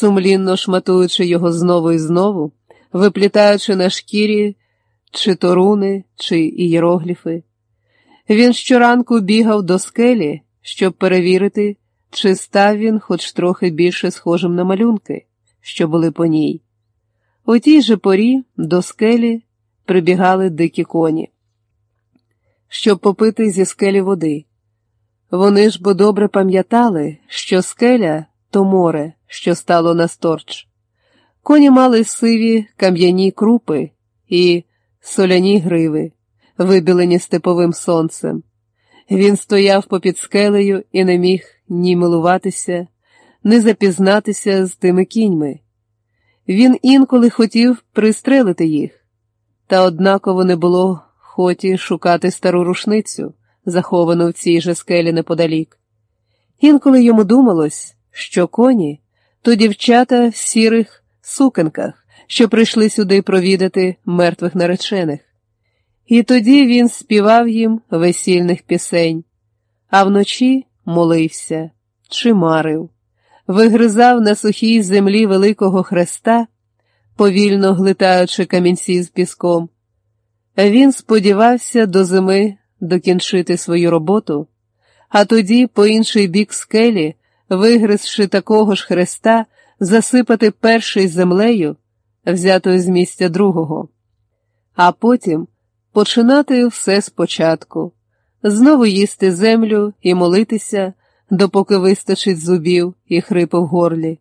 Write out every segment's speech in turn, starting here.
сумлінно шматуючи його знову і знову, виплітаючи на шкірі чи то руни, чи ієрогліфи. Він щоранку бігав до скелі, щоб перевірити, чи став він хоч трохи більше схожим на малюнки, що були по ній. У тій же порі до скелі прибігали дикі коні, щоб попити зі скелі води. Вони ж бо добре пам'ятали, що скеля то море, що стало на сторч. Коні мали сиві кам'яні крупи і соляні гриви, вибілені степовим сонцем. Він стояв попід скелею і не міг ні милуватися, ні запізнатися з тими кіньми. Він інколи хотів пристрелити їх, та однаково не було хоті шукати стару рушницю, заховану в цій же скелі неподалік. Інколи йому думалось, що коні то дівчата в сірих сукенках, що прийшли сюди провідати мертвих наречених. І тоді він співав їм весільних пісень, а вночі молився чи марив, вигризав на сухій землі Великого Хреста, повільно глитаючи камінці з піском. Він сподівався до зими докінчити свою роботу, а тоді, по інший бік скелі, вигризши такого ж хреста, засипати перший землею, взятою з місця другого, а потім починати все спочатку, знову їсти землю і молитися, допоки вистачить зубів і хрипу в горлі,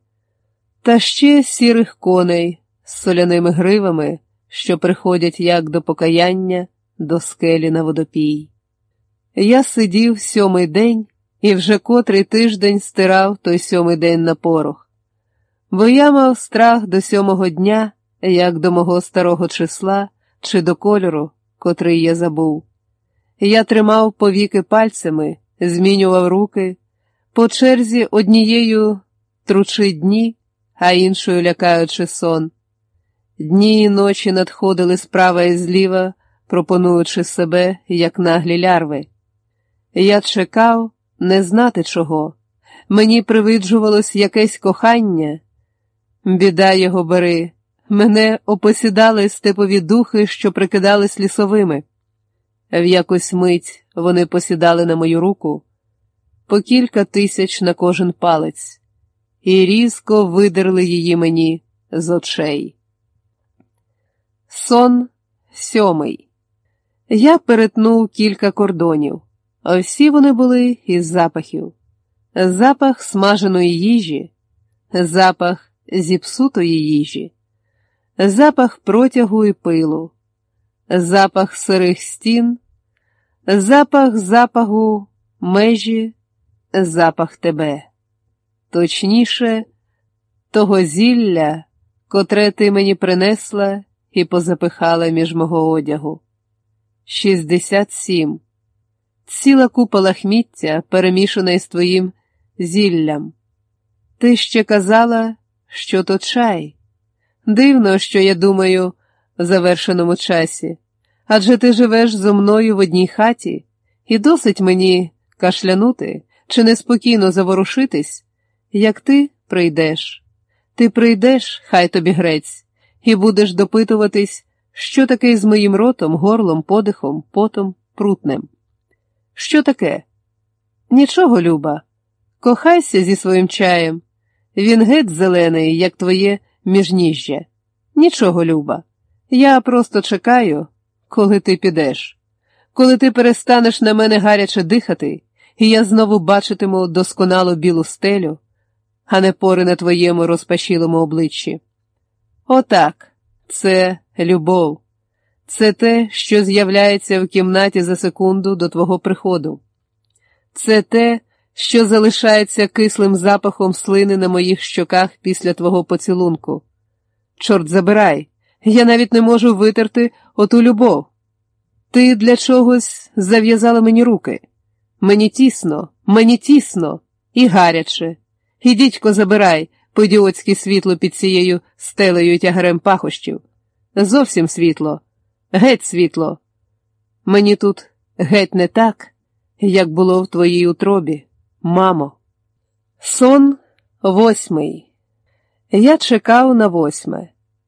та ще сірих коней з соляними гривами, що приходять як до покаяння, до скелі на водопій. Я сидів сьомий день і вже котрий тиждень стирав той сьомий день на порох, бо я мав страх до сьомого дня, як до мого старого числа чи до кольору, котрий я забув. Я тримав повіки пальцями, змінював руки, по черзі однією тручи дні, а іншою лякаючи сон. Дні і ночі надходили справа і зліва, пропонуючи себе, як наглі лярви. Я чекав не знати чого. Мені привиджувалось якесь кохання. Біда його бери, мене опосідали степові духи, що прикидались лісовими. В якусь мить вони посідали на мою руку по кілька тисяч на кожен палець, і різко видерли її мені з очей. Сон сьомий. Я перетнув кілька кордонів, всі вони були із запахів: запах смаженої їжі, запах зіпсутої їжі, запах протягу і пилу, запах сирих стін, запах запаху межі, запах тебе, точніше, того зілля, котре ти мені принесла і позапихала між мого одягу. Шістдесят сім. Ціла купа лахміття, перемішана із твоїм зіллям. Ти ще казала, що то чай. Дивно, що я думаю в завершеному часі, адже ти живеш зо мною в одній хаті, і досить мені кашлянути чи неспокійно заворушитись, як ти прийдеш. Ти прийдеш, хай тобі грець і будеш допитуватись, що таке з моїм ротом, горлом, подихом, потом, прутнем. Що таке? Нічого, Люба, кохайся зі своїм чаєм. Він геть зелений, як твоє міжніжжя. Нічого, Люба. Я просто чекаю, коли ти підеш, коли ти перестанеш на мене гаряче дихати, і я знову бачитиму досконалу білу стелю, а не пори на твоєму розпашілому обличчі. Отак, це любов, це те, що з'являється в кімнаті за секунду до твого приходу. Це те, що залишається кислим запахом слини на моїх щоках після твого поцілунку. Чорт забирай, я навіть не можу витерти оту любов. Ти для чогось зав'язала мені руки. Мені тісно, мені тісно і гаряче. І дідько забирай, подіоцьке світло під цією стелею тягарем пахощів. Зовсім світло, геть світло. Мені тут геть не так, як було в твоїй утробі, мамо. Сон восьмий. Я чекав на восьме.